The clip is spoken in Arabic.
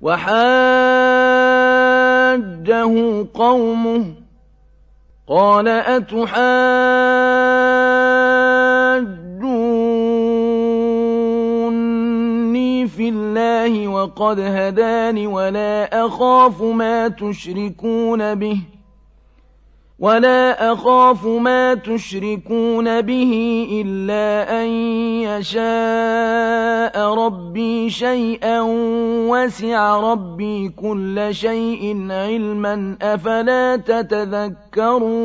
وحاجه قومه قال أتحاجوني في الله وقد هداني ولا أخاف ما تشركون به ولا أخاف ما تشركون به إلا أن يشاء ربي شيئا وسع ربي كل شيء علما أفلا تتذكرون